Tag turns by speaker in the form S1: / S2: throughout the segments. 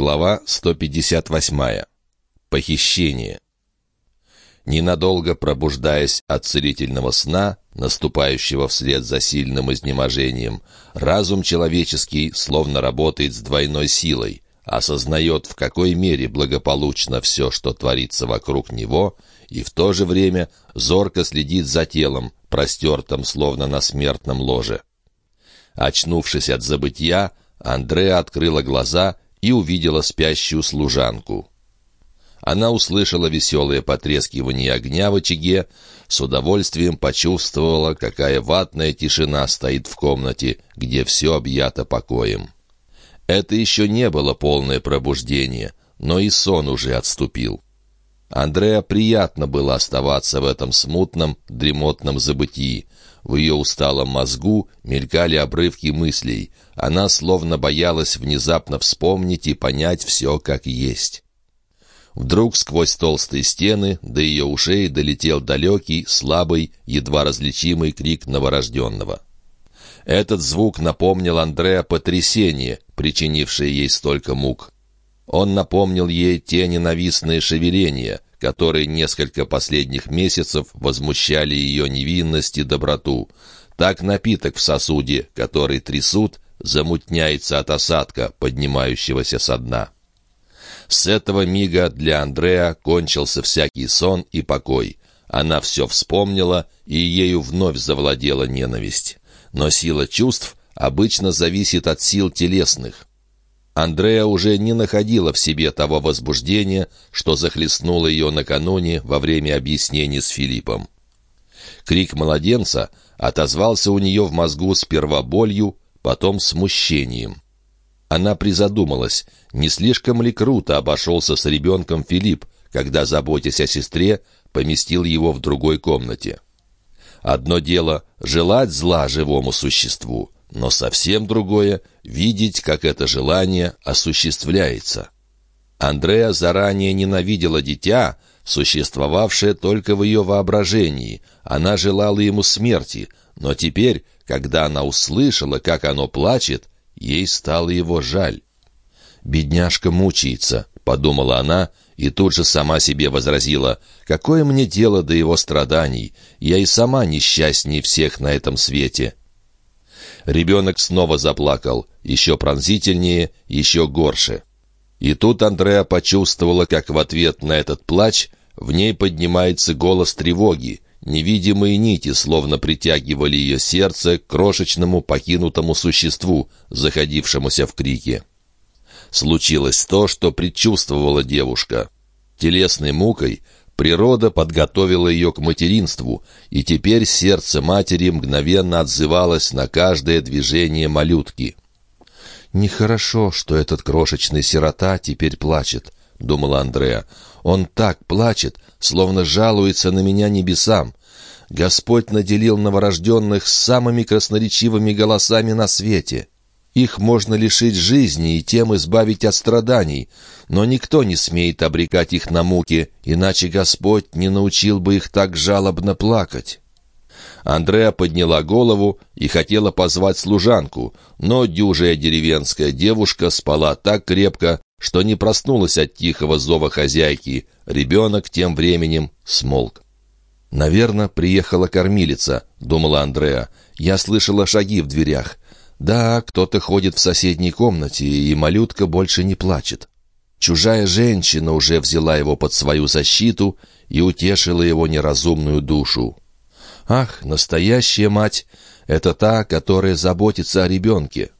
S1: Глава 158. Похищение. Ненадолго пробуждаясь от целительного сна, наступающего вслед за сильным изнеможением, разум человеческий словно работает с двойной силой, осознает, в какой мере благополучно все, что творится вокруг него, и в то же время зорко следит за телом, простертым словно на смертном ложе. Очнувшись от забытья, Андреа открыла глаза и увидела спящую служанку. Она услышала веселое потрескивание огня в очаге, с удовольствием почувствовала, какая ватная тишина стоит в комнате, где все объято покоем. Это еще не было полное пробуждение, но и сон уже отступил. Андреа приятно было оставаться в этом смутном, дремотном забытии. В ее усталом мозгу мелькали обрывки мыслей. Она словно боялась внезапно вспомнить и понять все как есть. Вдруг сквозь толстые стены до ее ушей долетел далекий, слабый, едва различимый крик новорожденного. Этот звук напомнил Андреа потрясение, причинившее ей столько мук. Он напомнил ей те ненавистные шевеления, которые несколько последних месяцев возмущали ее невинность и доброту. Так напиток в сосуде, который трясут, замутняется от осадка, поднимающегося со дна. С этого мига для Андреа кончился всякий сон и покой. Она все вспомнила, и ею вновь завладела ненависть. Но сила чувств обычно зависит от сил телесных. Андреа уже не находила в себе того возбуждения, что захлестнуло ее накануне во время объяснений с Филиппом. Крик младенца отозвался у нее в мозгу сперва болью, потом смущением. Она призадумалась, не слишком ли круто обошелся с ребенком Филипп, когда, заботясь о сестре, поместил его в другой комнате. Одно дело — желать зла живому существу, но совсем другое — видеть, как это желание осуществляется. Андреа заранее ненавидела дитя, существовавшее только в ее воображении. Она желала ему смерти, но теперь, когда она услышала, как оно плачет, ей стало его жаль. «Бедняжка мучается», — подумала она, и тут же сама себе возразила, «Какое мне дело до его страданий? Я и сама несчастней всех на этом свете». Ребенок снова заплакал, еще пронзительнее, еще горше. И тут Андреа почувствовала, как в ответ на этот плач в ней поднимается голос тревоги. Невидимые нити словно притягивали ее сердце к крошечному покинутому существу, заходившемуся в крике. Случилось то, что предчувствовала девушка. Телесной мукой Природа подготовила ее к материнству, и теперь сердце матери мгновенно отзывалось на каждое движение малютки. «Нехорошо, что этот крошечный сирота теперь плачет», — думала Андреа. «Он так плачет, словно жалуется на меня небесам. Господь наделил новорожденных самыми красноречивыми голосами на свете». Их можно лишить жизни и тем избавить от страданий, но никто не смеет обрекать их на муки, иначе Господь не научил бы их так жалобно плакать». Андреа подняла голову и хотела позвать служанку, но дюжая деревенская девушка спала так крепко, что не проснулась от тихого зова хозяйки. Ребенок тем временем смолк. «Наверное, приехала кормилица», — думала Андреа. «Я слышала шаги в дверях. Да, кто-то ходит в соседней комнате, и малютка больше не плачет. Чужая женщина уже взяла его под свою защиту и утешила его неразумную душу. Ах, настоящая мать — это та, которая заботится о ребенке.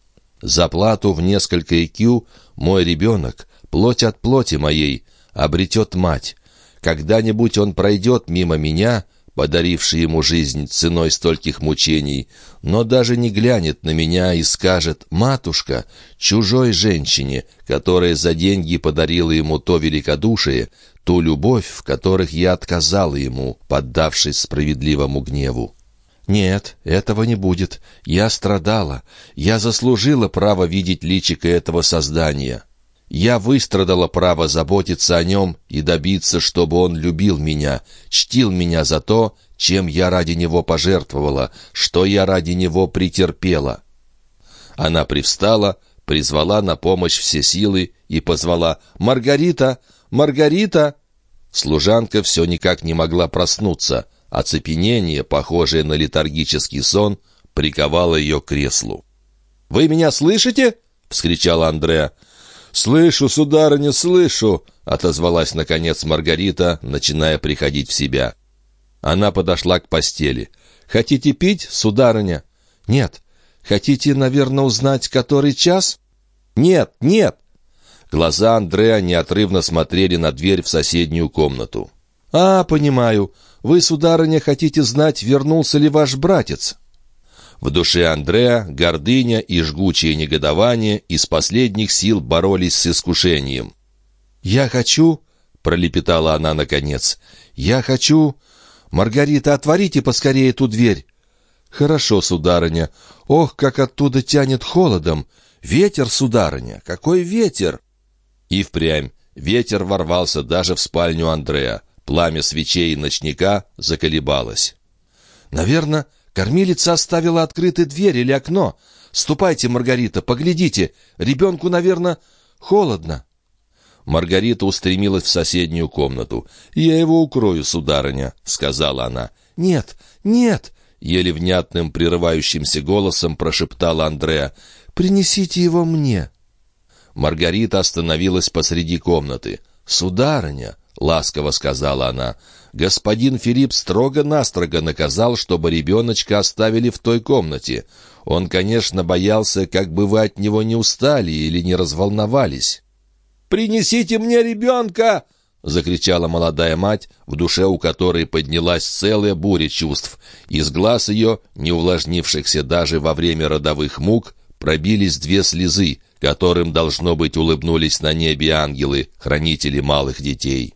S1: За плату в несколько икю мой ребенок, плоть от плоти моей, обретет мать. Когда-нибудь он пройдет мимо меня — подаривший ему жизнь ценой стольких мучений, но даже не глянет на меня и скажет «Матушка, чужой женщине, которая за деньги подарила ему то великодушие, ту любовь, в которых я отказала ему, поддавшись справедливому гневу». «Нет, этого не будет. Я страдала. Я заслужила право видеть личико этого создания. Я выстрадала право заботиться о нем и добиться, чтобы он любил меня, чтил меня за то, чем я ради него пожертвовала, что я ради него претерпела. Она привстала, призвала на помощь все силы и позвала «Маргарита! Маргарита!» Служанка все никак не могла проснуться. Оцепенение, похожее на летаргический сон, приковало ее к креслу. «Вы меня слышите?» — вскричала Андреа. «Слышу, сударыня, слышу!» — отозвалась, наконец, Маргарита, начиная приходить в себя. Она подошла к постели. «Хотите пить, сударыня?» «Нет». «Хотите, наверное, узнать, который час?» «Нет, нет!» Глаза Андреа неотрывно смотрели на дверь в соседнюю комнату. «А, понимаю. Вы, сударыня, хотите знать, вернулся ли ваш братец?» В душе Андреа гордыня и жгучее негодование из последних сил боролись с искушением. «Я хочу...» — пролепетала она наконец. «Я хочу...» «Маргарита, отворите поскорее эту дверь!» «Хорошо, сударыня. Ох, как оттуда тянет холодом! Ветер, сударыня! Какой ветер!» И впрямь ветер ворвался даже в спальню Андрея. Пламя свечей и ночника заколебалось. «Наверное, кормилица оставила открытой дверь или окно. Ступайте, Маргарита, поглядите. Ребенку, наверное, холодно». Маргарита устремилась в соседнюю комнату. «Я его укрою, сударыня», — сказала она. «Нет, нет!» — еле внятным прерывающимся голосом прошептала Андреа. «Принесите его мне». Маргарита остановилась посреди комнаты. «Сударыня», — ласково сказала она, — «господин Филипп строго-настрого наказал, чтобы ребеночка оставили в той комнате. Он, конечно, боялся, как бы вы от него не устали или не разволновались». «Принесите мне ребенка!» — закричала молодая мать, в душе у которой поднялась целая буря чувств. Из глаз ее, не увлажнившихся даже во время родовых мук, пробились две слезы, которым, должно быть, улыбнулись на небе ангелы, хранители малых детей.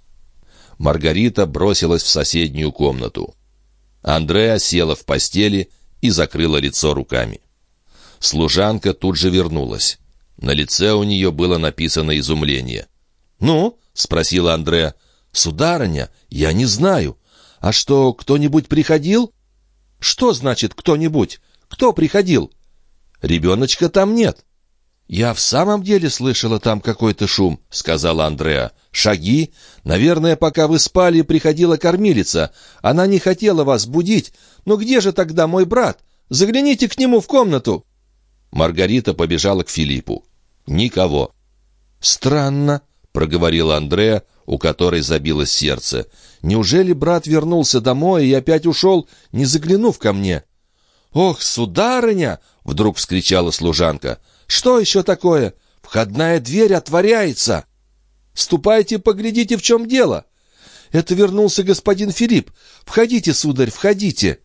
S1: Маргарита бросилась в соседнюю комнату. Андреа села в постели и закрыла лицо руками. Служанка тут же вернулась. На лице у нее было написано изумление. «Ну?» — спросила Андреа. «Сударыня, я не знаю. А что, кто-нибудь приходил?» «Что значит «кто-нибудь»? Кто приходил?» «Ребеночка там нет». «Я в самом деле слышала там какой-то шум», — сказала Андреа. «Шаги? Наверное, пока вы спали, приходила кормилица. Она не хотела вас будить. Но где же тогда мой брат? Загляните к нему в комнату». Маргарита побежала к Филиппу. Никого. «Странно», — проговорила Андреа, у которой забилось сердце. «Неужели брат вернулся домой и опять ушел, не заглянув ко мне?» «Ох, сударыня!» — вдруг вскричала служанка. «Что еще такое? Входная дверь отворяется!» «Ступайте, поглядите, в чем дело!» «Это вернулся господин Филипп. Входите, сударь, входите!»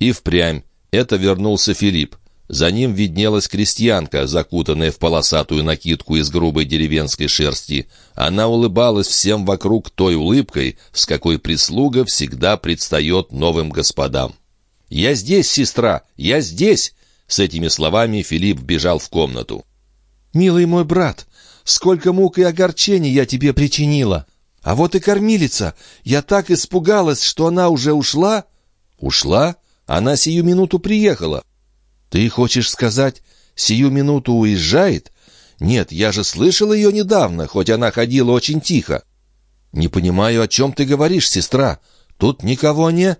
S1: И впрямь это вернулся Филипп. За ним виднелась крестьянка, закутанная в полосатую накидку из грубой деревенской шерсти. Она улыбалась всем вокруг той улыбкой, с какой прислуга всегда предстает новым господам. «Я здесь, сестра! Я здесь!» С этими словами Филипп бежал в комнату. «Милый мой брат, сколько мук и огорчений я тебе причинила! А вот и кормилица! Я так испугалась, что она уже ушла!» «Ушла? Она сию минуту приехала!» «Ты хочешь сказать, сию минуту уезжает? Нет, я же слышал ее недавно, хоть она ходила очень тихо». «Не понимаю, о чем ты говоришь, сестра. Тут никого не...»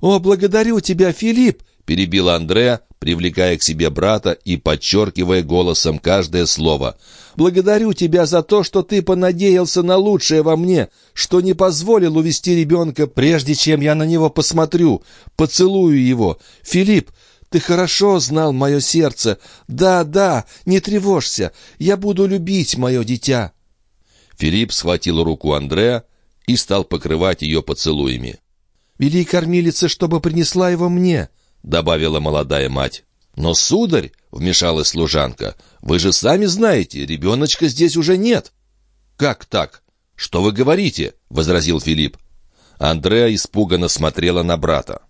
S1: «О, благодарю тебя, Филипп!» — перебила Андреа, привлекая к себе брата и подчеркивая голосом каждое слово. «Благодарю тебя за то, что ты понадеялся на лучшее во мне, что не позволил увести ребенка, прежде чем я на него посмотрю. Поцелую его. Филипп, ты хорошо знал мое сердце. Да, да, не тревожься. Я буду любить мое дитя». Филипп схватил руку Андреа и стал покрывать ее поцелуями.
S2: «Вели кормилица, чтобы принесла его мне», — добавила молодая мать.
S1: «Но, сударь», — вмешалась служанка, — «вы же сами знаете, ребеночка здесь уже нет». «Как так? Что вы говорите?» — возразил Филипп. Андреа испуганно смотрела на брата.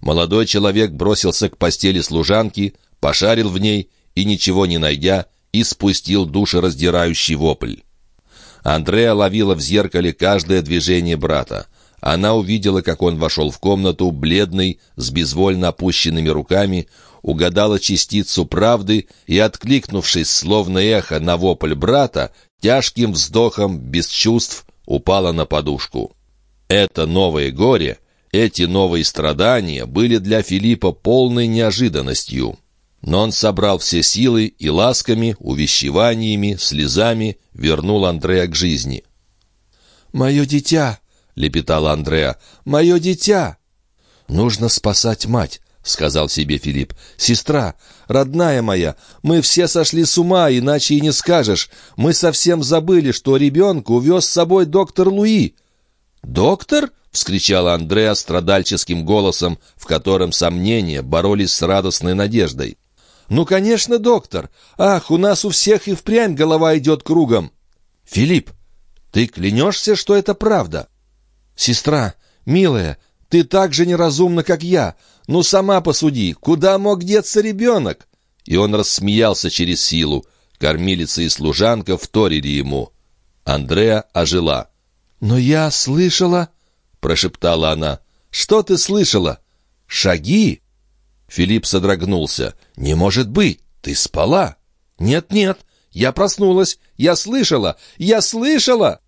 S1: Молодой человек бросился к постели служанки, пошарил в ней и, ничего не найдя, испустил душераздирающий вопль. Андреа ловила в зеркале каждое движение брата. Она увидела, как он вошел в комнату, бледный, с безвольно опущенными руками, угадала частицу правды и, откликнувшись словно эхо на вопль брата, тяжким вздохом, без чувств, упала на подушку. Это новое горе, эти новые страдания были для Филиппа полной неожиданностью. Но он собрал все силы и ласками, увещеваниями, слезами вернул Андрея к жизни.
S2: «Мое дитя!» — лепетала Андреа. «Мое дитя!» «Нужно спасать мать», — сказал себе Филипп. «Сестра, родная моя, мы все сошли с ума, иначе и не скажешь. Мы совсем забыли, что ребенка увез с собой доктор Луи».
S1: «Доктор?» — вскричала Андреа страдальческим голосом, в котором сомнения боролись с радостной надеждой.
S2: «Ну, конечно, доктор! Ах, у нас у всех и впрямь голова идет кругом!» «Филипп, ты клянешься, что это правда?» «Сестра, милая, ты так же неразумна, как я. Ну, сама посуди, куда мог деться ребенок?»
S1: И он рассмеялся через силу. Кормилица и служанка вторили ему. Андреа ожила.
S2: «Но я слышала...» — прошептала она. «Что ты слышала? Шаги?»
S1: Филипп содрогнулся. «Не может быть! Ты спала?»
S2: «Нет-нет, я проснулась, я слышала, я слышала!»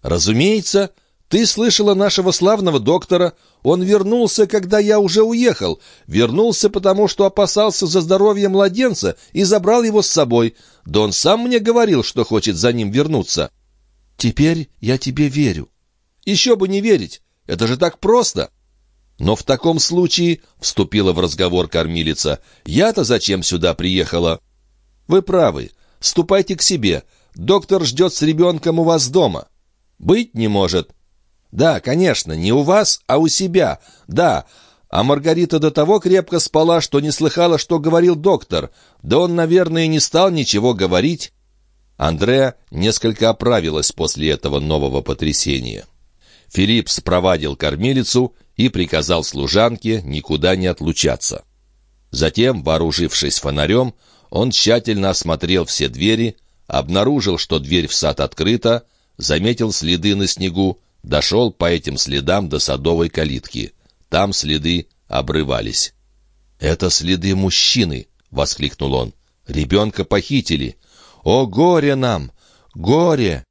S2: «Разумеется, ты слышала нашего славного доктора. Он вернулся, когда я уже уехал. Вернулся, потому что опасался за здоровье младенца и забрал его с собой. Да он сам мне говорил, что хочет за ним вернуться». «Теперь я тебе верю». «Еще бы не верить! Это же так просто!» «Но в таком случае», — вступила в разговор кормилица, — «я-то зачем сюда приехала?» «Вы правы. Ступайте к себе. Доктор ждет с ребенком у вас дома». «Быть не может». «Да, конечно, не у вас, а у себя. Да, а Маргарита до того крепко спала, что не слыхала, что говорил доктор. Да он, наверное, не стал ничего говорить». Андреа несколько оправилась после этого нового потрясения. Филипп спровадил кормилицу и приказал служанке никуда не отлучаться. Затем, вооружившись фонарем, он тщательно осмотрел все двери, обнаружил, что дверь в сад открыта, заметил следы на снегу, дошел по этим следам до садовой калитки. Там следы обрывались. «Это следы мужчины!» — воскликнул он. «Ребенка похитили! О, горе нам! Горе!»